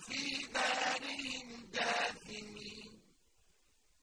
فِينَا